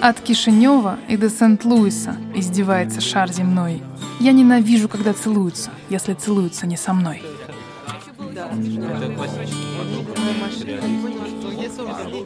От Кишинева и до Сент-Луиса издевается шар земной. Я ненавижу, когда целуются, если целуются не со мной.